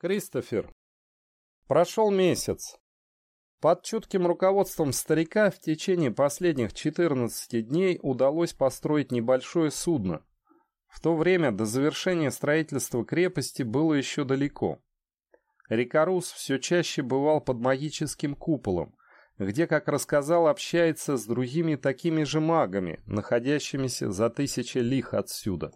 Кристофер. Прошел месяц. Под чутким руководством старика в течение последних 14 дней удалось построить небольшое судно. В то время до завершения строительства крепости было еще далеко. Рикарус все чаще бывал под магическим куполом, где, как рассказал, общается с другими такими же магами, находящимися за тысячи лих отсюда.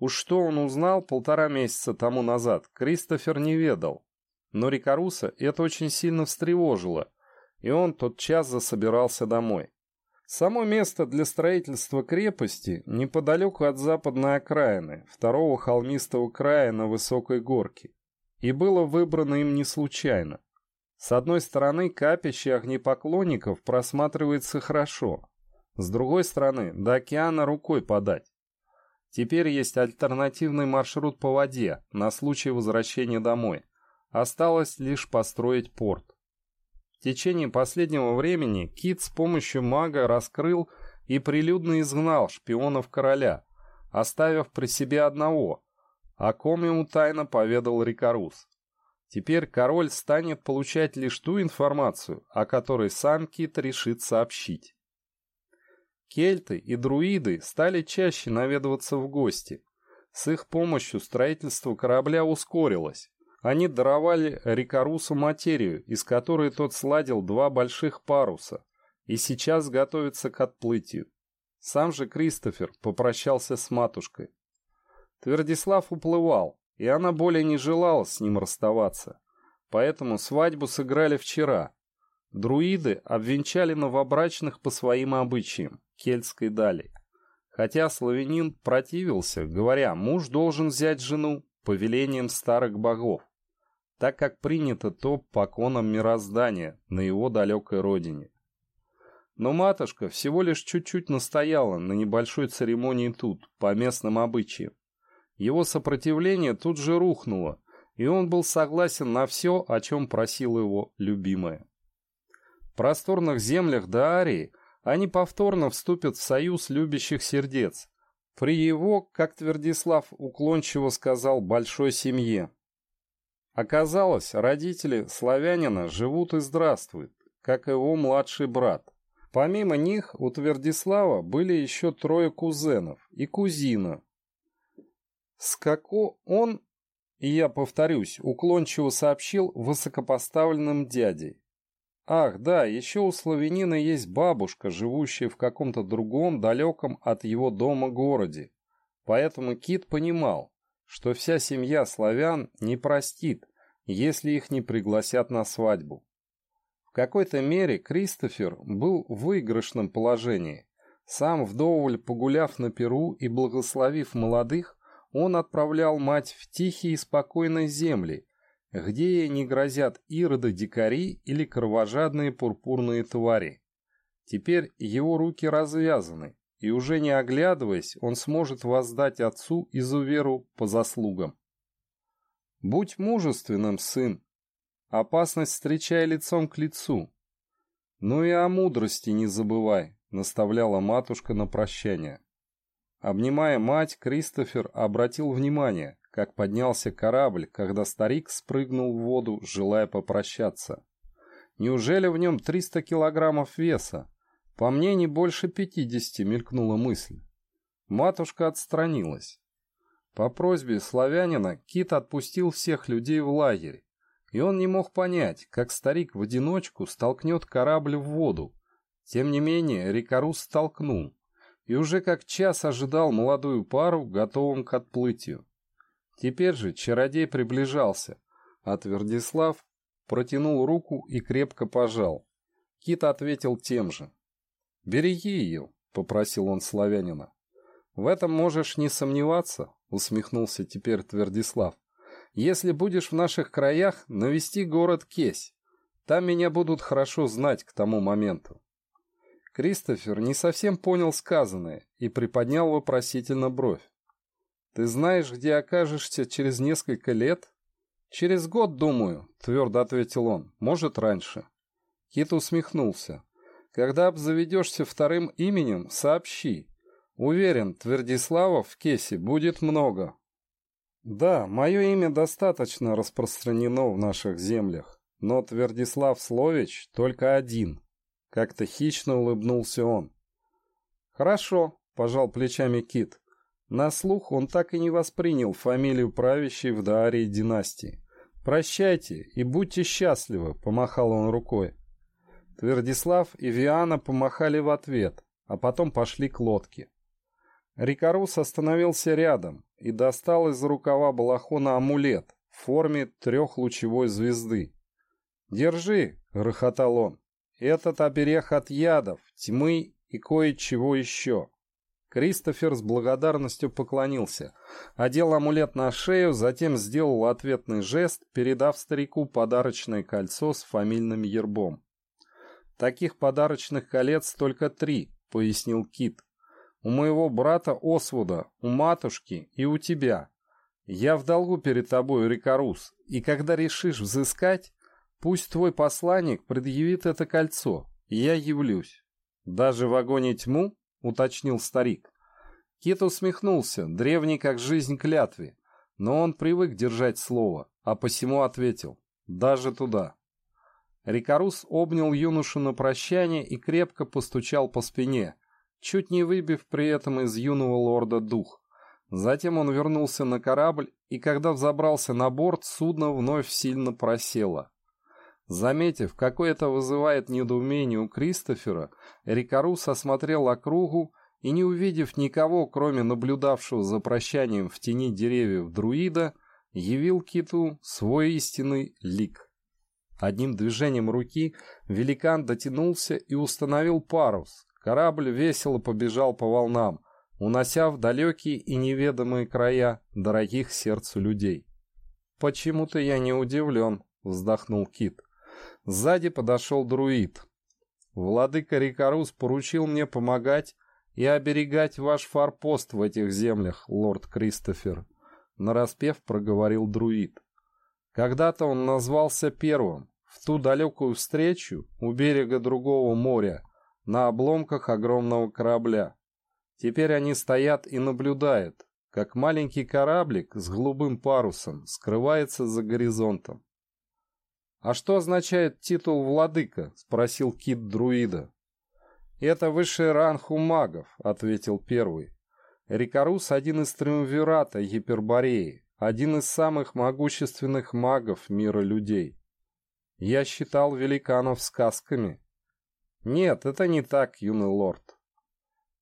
Уж что он узнал полтора месяца тому назад, Кристофер не ведал. Но Рикаруса это очень сильно встревожило, и он тот час засобирался домой. Само место для строительства крепости неподалеку от западной окраины, второго холмистого края на высокой горке, и было выбрано им не случайно. С одной стороны, капище огнепоклонников просматривается хорошо, с другой стороны, до океана рукой подать. Теперь есть альтернативный маршрут по воде на случай возвращения домой. Осталось лишь построить порт. В течение последнего времени Кит с помощью мага раскрыл и прилюдно изгнал шпионов короля, оставив при себе одного, о ком ему тайно поведал Рикарус. Теперь король станет получать лишь ту информацию, о которой сам Кит решит сообщить. Кельты и друиды стали чаще наведываться в гости. С их помощью строительство корабля ускорилось. Они даровали Рикарусу материю, из которой тот сладил два больших паруса, и сейчас готовится к отплытию. Сам же Кристофер попрощался с матушкой. Твердислав уплывал, и она более не желала с ним расставаться. Поэтому свадьбу сыграли вчера. Друиды обвенчали новобрачных по своим обычаям кельтской дали. Хотя славянин противился, говоря, муж должен взять жену по велениям старых богов, так как принято то по конам мироздания на его далекой родине. Но матушка всего лишь чуть-чуть настояла на небольшой церемонии тут, по местным обычаям. Его сопротивление тут же рухнуло, и он был согласен на все, о чем просила его любимая. Просторных землях Даарии они повторно вступят в союз любящих сердец. При его, как Твердислав уклончиво сказал, большой семье. Оказалось, родители славянина живут и здравствуют, как его младший брат. Помимо них у Твердислава были еще трое кузенов и кузина. Скако он, и я повторюсь, уклончиво сообщил высокопоставленным дядей. Ах, да, еще у славянина есть бабушка, живущая в каком-то другом, далеком от его дома городе. Поэтому Кит понимал, что вся семья славян не простит, если их не пригласят на свадьбу. В какой-то мере Кристофер был в выигрышном положении. Сам вдоволь погуляв на Перу и благословив молодых, он отправлял мать в тихие и спокойные земли, где ей не грозят ироды-дикари или кровожадные пурпурные твари. Теперь его руки развязаны, и уже не оглядываясь, он сможет воздать отцу изуверу по заслугам. «Будь мужественным, сын, опасность встречай лицом к лицу. Ну и о мудрости не забывай», — наставляла матушка на прощание. Обнимая мать, Кристофер обратил внимание, как поднялся корабль, когда старик спрыгнул в воду, желая попрощаться. Неужели в нем 300 килограммов веса? По мне, не больше 50, мелькнула мысль. Матушка отстранилась. По просьбе славянина Кит отпустил всех людей в лагерь, и он не мог понять, как старик в одиночку столкнет корабль в воду. Тем не менее, Рикарус столкнул, и уже как час ожидал молодую пару, готовым к отплытию. Теперь же чародей приближался, а Твердислав протянул руку и крепко пожал. Кит ответил тем же. «Береги ее», — попросил он славянина. «В этом можешь не сомневаться», — усмехнулся теперь Твердислав. «Если будешь в наших краях, навести город Кесь. Там меня будут хорошо знать к тому моменту». Кристофер не совсем понял сказанное и приподнял вопросительно бровь. Ты знаешь, где окажешься через несколько лет? Через год, думаю, твердо ответил он. Может, раньше. Кит усмехнулся. Когда обзаведешься вторым именем, сообщи. Уверен, Твердиславов в Кесе будет много. Да, мое имя достаточно распространено в наших землях, но Твердислав Слович только один. Как-то хищно улыбнулся он. Хорошо, пожал плечами Кит. На слух он так и не воспринял фамилию правящей в Даарии династии. «Прощайте и будьте счастливы», — помахал он рукой. Твердислав и Виана помахали в ответ, а потом пошли к лодке. Рикарус остановился рядом и достал из рукава балахона амулет в форме трехлучевой звезды. «Держи», — грохотал он, — «этот оберег от ядов, тьмы и кое-чего еще». Кристофер с благодарностью поклонился, одел амулет на шею, затем сделал ответный жест, передав старику подарочное кольцо с фамильным ербом. «Таких подарочных колец только три», — пояснил Кит. «У моего брата Освуда, у матушки и у тебя. Я в долгу перед тобой, Рикарус, и когда решишь взыскать, пусть твой посланник предъявит это кольцо, и я явлюсь». «Даже в огонь тьму?» — уточнил старик. Кит усмехнулся, древний как жизнь клятве, но он привык держать слово, а посему ответил «даже туда». Рикарус обнял юношу на прощание и крепко постучал по спине, чуть не выбив при этом из юного лорда дух. Затем он вернулся на корабль, и когда взобрался на борт, судно вновь сильно просело. Заметив, какое это вызывает недоумение у Кристофера, Рикарус осмотрел округу и, не увидев никого, кроме наблюдавшего за прощанием в тени деревьев друида, явил киту свой истинный лик. Одним движением руки великан дотянулся и установил парус. Корабль весело побежал по волнам, унося в далекие и неведомые края дорогих сердцу людей. «Почему-то я не удивлен», — вздохнул Кит. Сзади подошел друид. Владыка Рикарус поручил мне помогать и оберегать ваш форпост в этих землях, лорд Кристофер, нараспев проговорил друид. Когда-то он назвался первым, в ту далекую встречу у берега другого моря, на обломках огромного корабля. Теперь они стоят и наблюдают, как маленький кораблик с голубым парусом скрывается за горизонтом. «А что означает титул владыка?» — спросил кит друида. «Это высший ранг у магов», — ответил первый. Рикарус — один из триумвирата Гипербореи, один из самых могущественных магов мира людей. Я считал великанов сказками. Нет, это не так, юный лорд.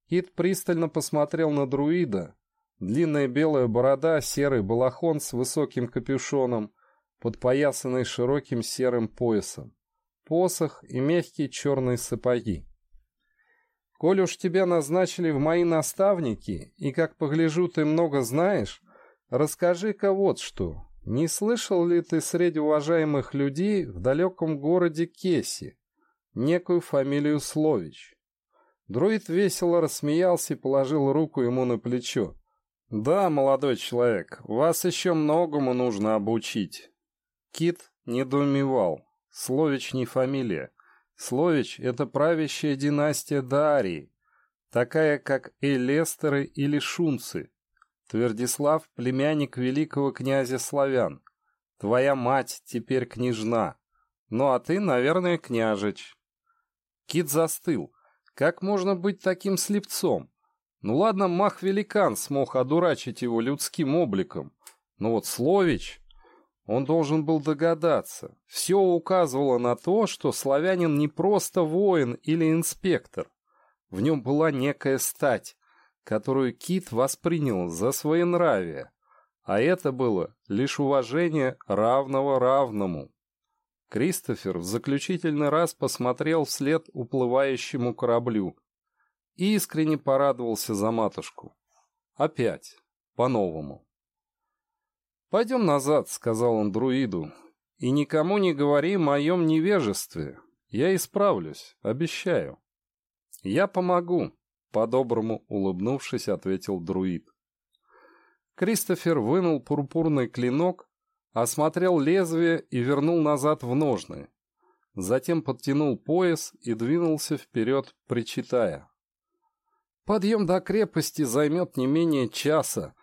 Кит пристально посмотрел на друида. Длинная белая борода, серый балахон с высоким капюшоном, подпоясанный широким серым поясом, посох и мягкие черные сапоги. «Коль уж тебя назначили в мои наставники, и, как погляжу, ты много знаешь, расскажи-ка вот что. Не слышал ли ты среди уважаемых людей в далеком городе Кеси некую фамилию Слович?» Друид весело рассмеялся и положил руку ему на плечо. «Да, молодой человек, вас еще многому нужно обучить. Кит недоумевал. Слович не фамилия. Слович — это правящая династия Дарии, такая как Элестеры или Шунцы. Твердислав — племянник великого князя славян. Твоя мать теперь княжна. Ну а ты, наверное, княжич. Кит застыл. Как можно быть таким слепцом? Ну ладно, мах-великан смог одурачить его людским обликом. Но вот Слович... Он должен был догадаться. Все указывало на то, что славянин не просто воин или инспектор. В нем была некая стать, которую Кит воспринял за своенравие, а это было лишь уважение равного равному. Кристофер в заключительный раз посмотрел вслед уплывающему кораблю и искренне порадовался за матушку. Опять, по-новому. «Пойдем назад», — сказал он друиду, — «и никому не говори о моем невежестве. Я исправлюсь, обещаю». «Я помогу», — по-доброму улыбнувшись, ответил друид. Кристофер вынул пурпурный клинок, осмотрел лезвие и вернул назад в ножны. Затем подтянул пояс и двинулся вперед, причитая. «Подъем до крепости займет не менее часа,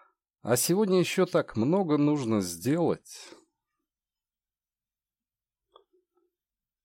А сегодня еще так много нужно сделать.